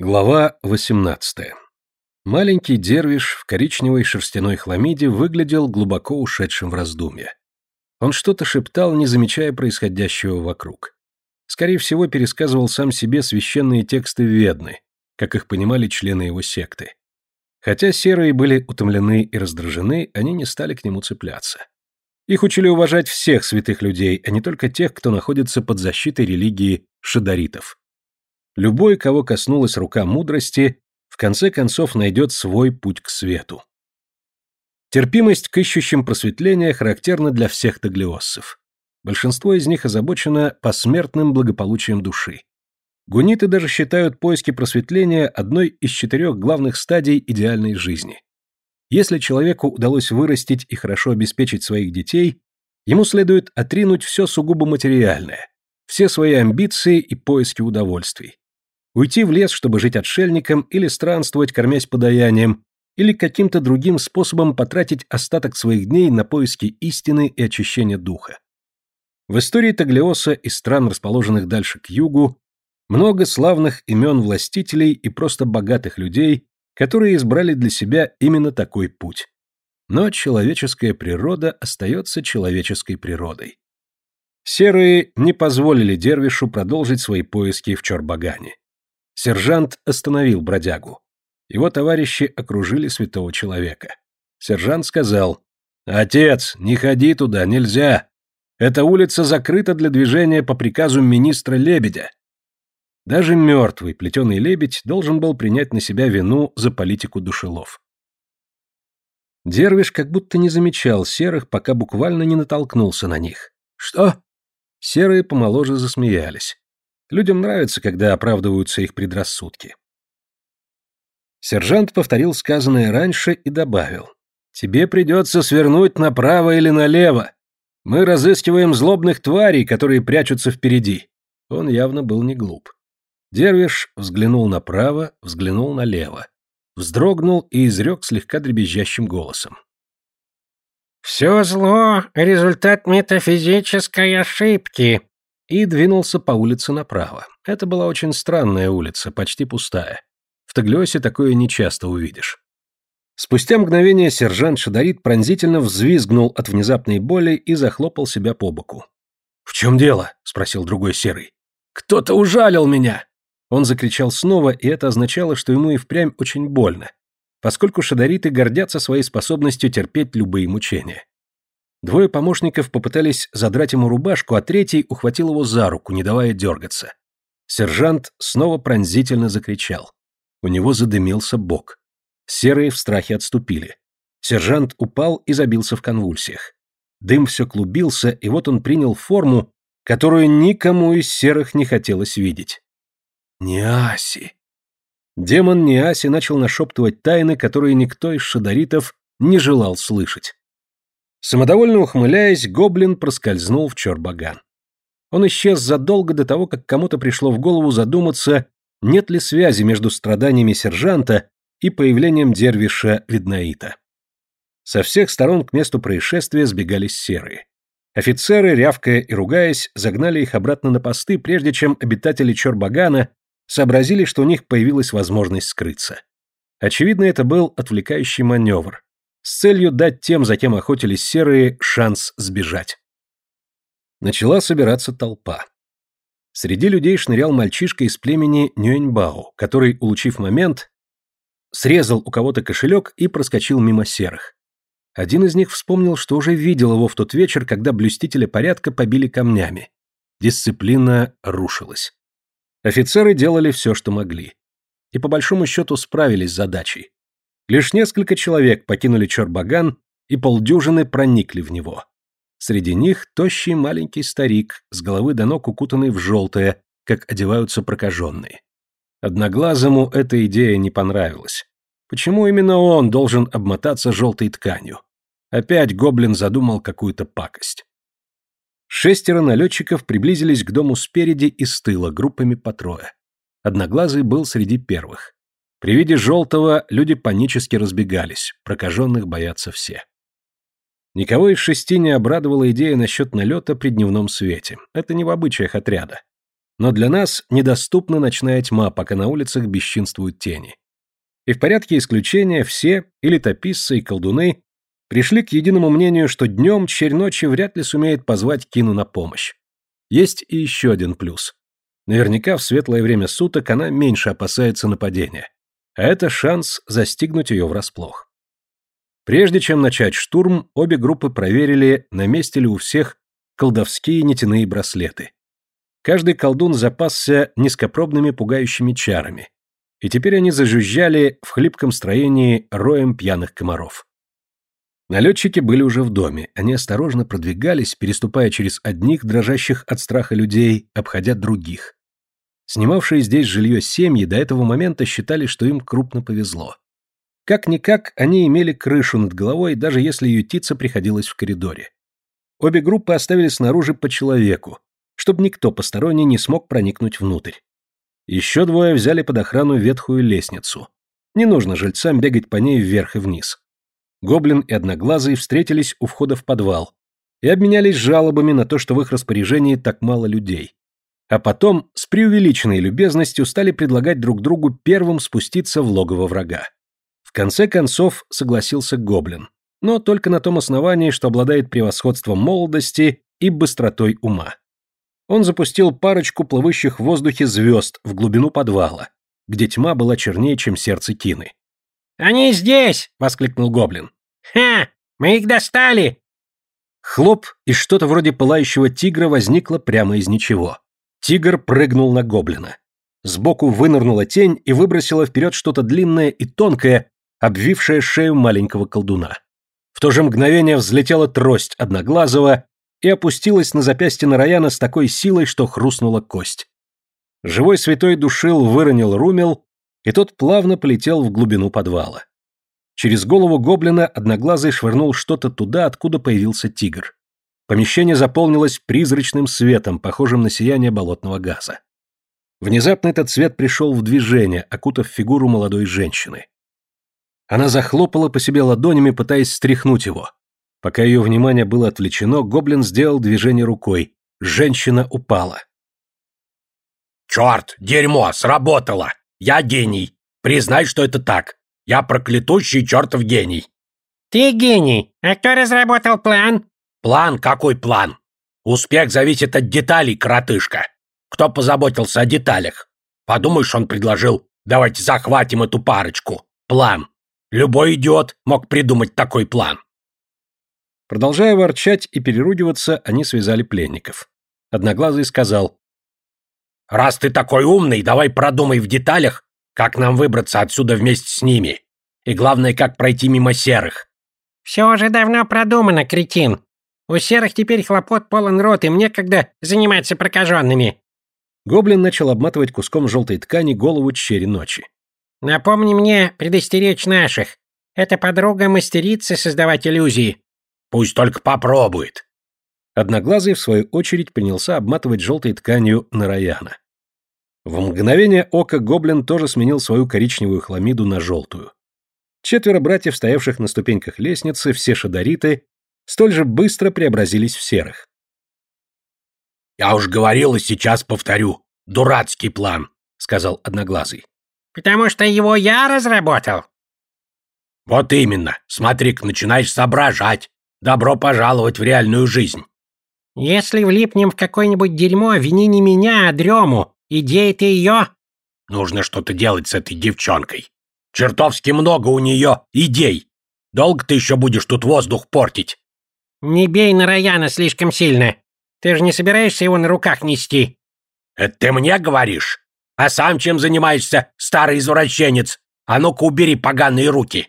Глава 18. Маленький дервиш в коричневой шерстяной хламиде выглядел глубоко ушедшим в раздумье. Он что-то шептал, не замечая происходящего вокруг. Скорее всего, пересказывал сам себе священные тексты Ведны, как их понимали члены его секты. Хотя серые были утомлены и раздражены, они не стали к нему цепляться. Их учили уважать всех святых людей, а не только тех, кто находится под защитой религии шадаритов. Любой, кого коснулась рука мудрости, в конце концов найдет свой путь к свету. Терпимость к ищущим просветления характерна для всех таглиоссов. Большинство из них озабочено посмертным благополучием души. Гуниты даже считают поиски просветления одной из четырех главных стадий идеальной жизни. Если человеку удалось вырастить и хорошо обеспечить своих детей, ему следует отринуть все сугубо материальное, все свои амбиции и поиски удовольствий. Уйти в лес, чтобы жить отшельником, или странствовать, кормясь подаянием, или каким-то другим способом потратить остаток своих дней на поиски истины и очищения духа. В истории Таглиоса и стран, расположенных дальше к югу, много славных имен властителей и просто богатых людей, которые избрали для себя именно такой путь. Но человеческая природа остается человеческой природой. Серые не позволили Дервишу продолжить свои поиски в Чорбагане. Сержант остановил бродягу. Его товарищи окружили святого человека. Сержант сказал, «Отец, не ходи туда, нельзя. Эта улица закрыта для движения по приказу министра Лебедя». Даже мертвый плетеный лебедь должен был принять на себя вину за политику душелов. Дервиш как будто не замечал серых, пока буквально не натолкнулся на них. «Что?» Серые помоложе засмеялись. Людям нравится, когда оправдываются их предрассудки. Сержант повторил сказанное раньше и добавил. «Тебе придется свернуть направо или налево. Мы разыскиваем злобных тварей, которые прячутся впереди». Он явно был не глуп. Дервиш взглянул направо, взглянул налево. Вздрогнул и изрек слегка дребезжащим голосом. «Все зло — результат метафизической ошибки и двинулся по улице направо. Это была очень странная улица, почти пустая. В Таглиосе такое нечасто увидишь. Спустя мгновение сержант Шадарит пронзительно взвизгнул от внезапной боли и захлопал себя по боку. «В чем дело?» — спросил другой серый. «Кто-то ужалил меня!» Он закричал снова, и это означало, что ему и впрямь очень больно, поскольку шадариты гордятся своей способностью терпеть любые мучения. Двое помощников попытались задрать ему рубашку, а третий ухватил его за руку, не давая дергаться. Сержант снова пронзительно закричал. У него задымился бок. Серые в страхе отступили. Сержант упал и забился в конвульсиях. Дым все клубился, и вот он принял форму, которую никому из серых не хотелось видеть. Неаси. Демон Неаси начал нашептывать тайны, которые никто из шадаритов не желал слышать. Самодовольно ухмыляясь, гоблин проскользнул в Чорбаган. Он исчез задолго до того, как кому-то пришло в голову задуматься, нет ли связи между страданиями сержанта и появлением дервиша Виднаита. Со всех сторон к месту происшествия сбегались серые. Офицеры, рявкая и ругаясь, загнали их обратно на посты, прежде чем обитатели Чорбагана сообразили, что у них появилась возможность скрыться. Очевидно, это был отвлекающий маневр, с целью дать тем, за кем охотились серые, шанс сбежать. Начала собираться толпа. Среди людей шнырял мальчишка из племени Нюэньбао, который, улучив момент, срезал у кого-то кошелек и проскочил мимо серых. Один из них вспомнил, что уже видел его в тот вечер, когда блюстителя порядка побили камнями. Дисциплина рушилась. Офицеры делали все, что могли. И по большому счету справились с задачей. Лишь несколько человек покинули Чорбаган, и полдюжины проникли в него. Среди них тощий маленький старик, с головы до ног укутанный в желтое, как одеваются прокаженные. Одноглазому эта идея не понравилась. Почему именно он должен обмотаться желтой тканью? Опять гоблин задумал какую-то пакость. Шестеро налетчиков приблизились к дому спереди и с тыла, группами по трое. Одноглазый был среди первых. При виде желтого люди панически разбегались, прокаженных боятся все. Никого из шести не обрадовала идея насчет налета при дневном свете. Это не в обычаях отряда. Но для нас недоступна ночная тьма, пока на улицах бесчинствуют тени. И в порядке исключения все, и летописцы, и колдуны, пришли к единому мнению, что днем черь ночи вряд ли сумеет позвать Кину на помощь. Есть и еще один плюс. Наверняка в светлое время суток она меньше опасается нападения. Это шанс застигнуть ее врасплох. Прежде чем начать штурм, обе группы проверили, на месте ли у всех колдовские нитяные браслеты. Каждый колдун запасся низкопробными пугающими чарами, и теперь они зажужжали в хлипком строении роем пьяных комаров. Налетчики были уже в доме, они осторожно продвигались, переступая через одних дрожащих от страха людей, обходя других. Снимавшие здесь жилье семьи до этого момента считали, что им крупно повезло. Как-никак они имели крышу над головой, даже если ютиться приходилось в коридоре. Обе группы оставили снаружи по человеку, чтобы никто посторонний не смог проникнуть внутрь. Еще двое взяли под охрану ветхую лестницу. Не нужно жильцам бегать по ней вверх и вниз. Гоблин и Одноглазый встретились у входа в подвал и обменялись жалобами на то, что в их распоряжении так мало людей. А потом с преувеличенной любезностью стали предлагать друг другу первым спуститься в логово врага. В конце концов согласился Гоблин, но только на том основании, что обладает превосходством молодости и быстротой ума. Он запустил парочку плывущих в воздухе звезд в глубину подвала, где тьма была чернее, чем сердце Кины. «Они здесь!» — воскликнул гоблин. «Ха! Мы их достали!» Хлоп, и что-то вроде пылающего тигра возникло прямо из ничего. Тигр прыгнул на гоблина. Сбоку вынырнула тень и выбросила вперед что-то длинное и тонкое, обвившее шею маленького колдуна. В то же мгновение взлетела трость одноглазого и опустилась на запястье Нараяна с такой силой, что хрустнула кость. Живой святой душил выронил румел и тот плавно полетел в глубину подвала. Через голову гоблина одноглазый швырнул что-то туда, откуда появился тигр. Помещение заполнилось призрачным светом, похожим на сияние болотного газа. Внезапно этот свет пришел в движение, окутав фигуру молодой женщины. Она захлопала по себе ладонями, пытаясь стряхнуть его. Пока ее внимание было отвлечено, гоблин сделал движение рукой. Женщина упала. «Черт, дерьмо, сработало!» Я гений. Признай, что это так. Я проклятущий чертов гений. Ты гений. А кто разработал план? План? Какой план? Успех зависит от деталей, коротышка. Кто позаботился о деталях? Подумаешь, он предложил, давайте захватим эту парочку. План. Любой идиот мог придумать такой план. Продолжая ворчать и переругиваться, они связали пленников. Одноглазый сказал, Раз ты такой умный, давай продумай в деталях, как нам выбраться отсюда вместе с ними. И главное, как пройти мимо серых. Все уже давно продумано, кретин. У серых теперь хлопот полон рот, и мне когда заниматься прокаженными. Гоблин начал обматывать куском желтой ткани голову черри ночи. Напомни мне предостеречь наших. Это подруга мастерицы создавать иллюзии. Пусть только попробует. Одноглазый, в свою очередь, принялся обматывать желтой тканью Нараяна. В мгновение ока гоблин тоже сменил свою коричневую хламиду на желтую. Четверо братьев, стоявших на ступеньках лестницы, все шадариты, столь же быстро преобразились в серых. «Я уж говорил и сейчас повторю. Дурацкий план», — сказал Одноглазый. «Потому что его я разработал». «Вот именно. Смотри-ка, начинаешь соображать. Добро пожаловать в реальную жизнь». Если влипнем в какое-нибудь дерьмо, вини не меня, а дрему. Идея-то ее...» «Нужно что-то делать с этой девчонкой. Чертовски много у нее идей. Долго ты еще будешь тут воздух портить?» «Не бей на Раяна слишком сильно. Ты же не собираешься его на руках нести?» «Это ты мне говоришь? А сам чем занимаешься, старый извращенец? А ну-ка убери поганые руки!»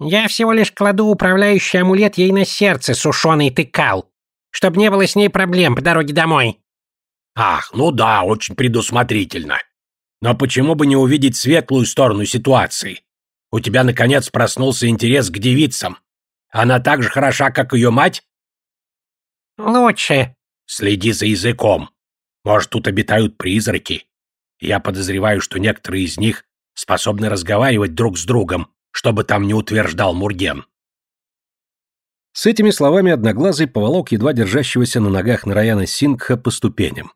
«Я всего лишь кладу управляющий амулет ей на сердце, сушеный тыкал чтобы не было с ней проблем по дороге домой». «Ах, ну да, очень предусмотрительно. Но почему бы не увидеть светлую сторону ситуации? У тебя, наконец, проснулся интерес к девицам. Она так же хороша, как ее мать?» «Лучше». «Следи за языком. Может, тут обитают призраки. Я подозреваю, что некоторые из них способны разговаривать друг с другом, чтобы там не утверждал Мурген. С этими словами Одноглазый поволок едва держащегося на ногах Нараяна Сингха по ступеням.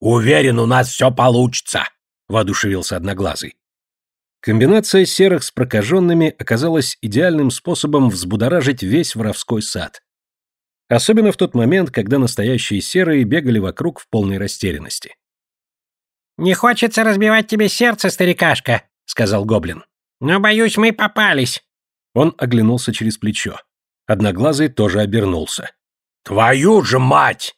Уверен, у нас все получится, воодушевился Одноглазый. Комбинация серых с прокаженными оказалась идеальным способом взбудоражить весь воровской сад. Особенно в тот момент, когда настоящие серые бегали вокруг в полной растерянности. «Не хочется разбивать тебе сердце, старикашка», — сказал гоблин. «Но, боюсь, мы попались». Он оглянулся через плечо. Одноглазый тоже обернулся. «Твою же мать!»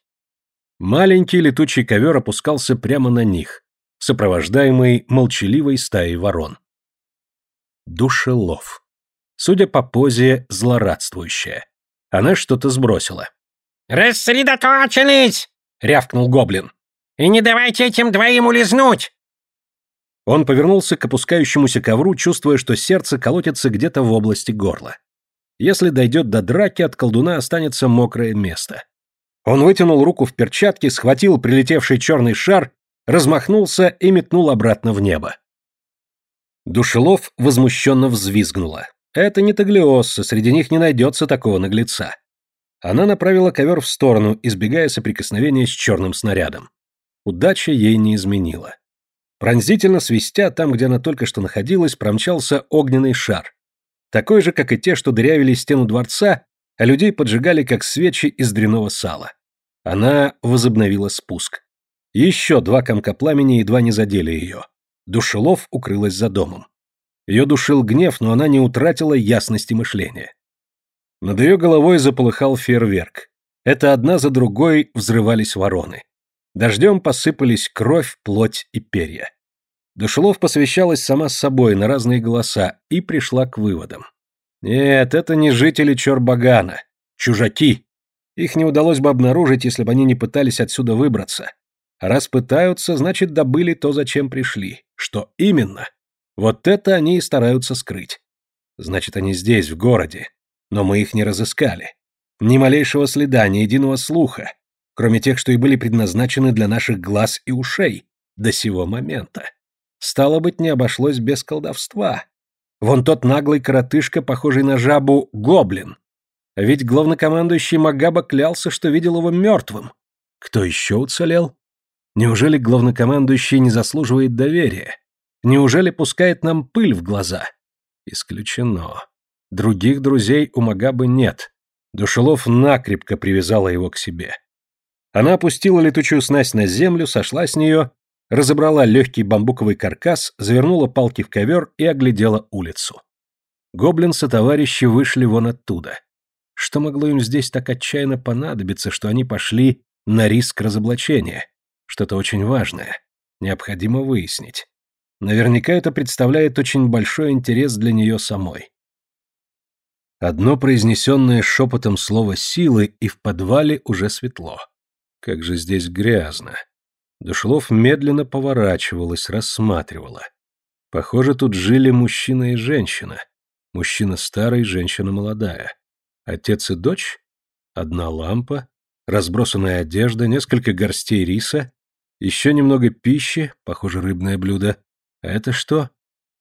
Маленький летучий ковер опускался прямо на них, сопровождаемый молчаливой стаей ворон. Душелов. Судя по позе, злорадствующая. Она что-то сбросила. «Рассредоточились!» — рявкнул гоблин. «И не давайте этим двоим улизнуть!» Он повернулся к опускающемуся ковру, чувствуя, что сердце колотится где-то в области горла. Если дойдет до драки, от колдуна останется мокрое место. Он вытянул руку в перчатке, схватил прилетевший черный шар, размахнулся и метнул обратно в небо. Душелов возмущенно взвизгнула. Это не Таглиосса, среди них не найдется такого наглеца. Она направила ковер в сторону, избегая соприкосновения с черным снарядом. Удача ей не изменила. Пронзительно свистя, там, где она только что находилась, промчался огненный шар. Такой же, как и те, что дырявили стену дворца, а людей поджигали, как свечи из дряного сала. Она возобновила спуск. Еще два комка пламени едва не задели ее. Душелов укрылась за домом. Ее душил гнев, но она не утратила ясности мышления. Над ее головой заполыхал фейерверк. Это одна за другой взрывались вороны. Дождем посыпались кровь, плоть и перья. Душелов посвящалась сама с собой на разные голоса и пришла к выводам. Нет, это не жители Чорбагана. Чужаки. Их не удалось бы обнаружить, если бы они не пытались отсюда выбраться. Раз пытаются, значит, добыли то, зачем пришли. Что именно? Вот это они и стараются скрыть. Значит, они здесь, в городе. Но мы их не разыскали. Ни малейшего следа, ни единого слуха, кроме тех, что и были предназначены для наших глаз и ушей до сего момента. Стало быть, не обошлось без колдовства. Вон тот наглый коротышка, похожий на жабу, гоблин. Ведь главнокомандующий Магаба клялся, что видел его мертвым. Кто еще уцелел? Неужели главнокомандующий не заслуживает доверия? Неужели пускает нам пыль в глаза? Исключено. Других друзей у Магабы нет. Душелов накрепко привязала его к себе. Она опустила летучую снасть на землю, сошла с нее, разобрала легкий бамбуковый каркас, завернула палки в ковер и оглядела улицу. Гоблин со товарищи вышли вон оттуда. Что могло им здесь так отчаянно понадобиться, что они пошли на риск разоблачения? Что-то очень важное. Необходимо выяснить. Наверняка это представляет очень большой интерес для нее самой. Одно произнесенное шепотом слово силы, и в подвале уже светло. Как же здесь грязно. Душлов медленно поворачивалась, рассматривала. Похоже, тут жили мужчина и женщина. Мужчина старый, женщина молодая. Отец и дочь? Одна лампа, разбросанная одежда, несколько горстей риса, еще немного пищи, похоже, рыбное блюдо. А это что?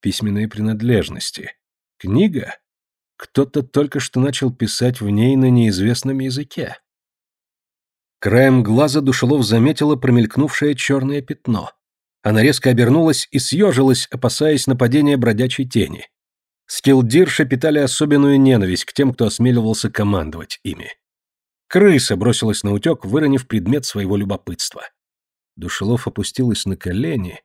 Письменные принадлежности. Книга? Кто-то только что начал писать в ней на неизвестном языке. Краем глаза Душелов заметила промелькнувшее черное пятно. Она резко обернулась и съежилась, опасаясь нападения бродячей тени. Скилдирши питали особенную ненависть к тем, кто осмеливался командовать ими. Крыса бросилась на утек, выронив предмет своего любопытства. Душелов опустилась на колени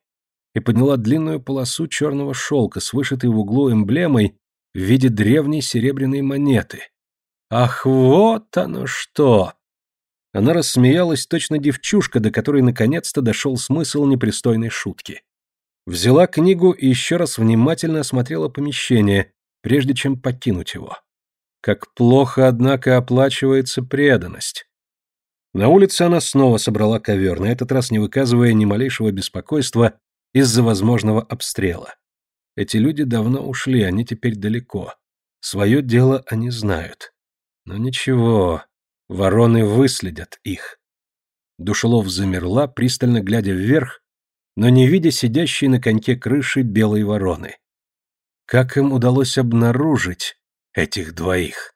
и подняла длинную полосу черного шелка с вышитой в углу эмблемой в виде древней серебряной монеты. «Ах, вот оно что!» Она рассмеялась, точно девчушка, до которой наконец-то дошел смысл непристойной шутки. Взяла книгу и еще раз внимательно осмотрела помещение, прежде чем покинуть его. Как плохо, однако, оплачивается преданность. На улице она снова собрала ковер, на этот раз не выказывая ни малейшего беспокойства из-за возможного обстрела. Эти люди давно ушли, они теперь далеко. Свое дело они знают. Но ничего, Вороны выследят их. Душелов замерла, пристально глядя вверх, но не видя сидящей на коньке крыши белой вороны. Как им удалось обнаружить этих двоих?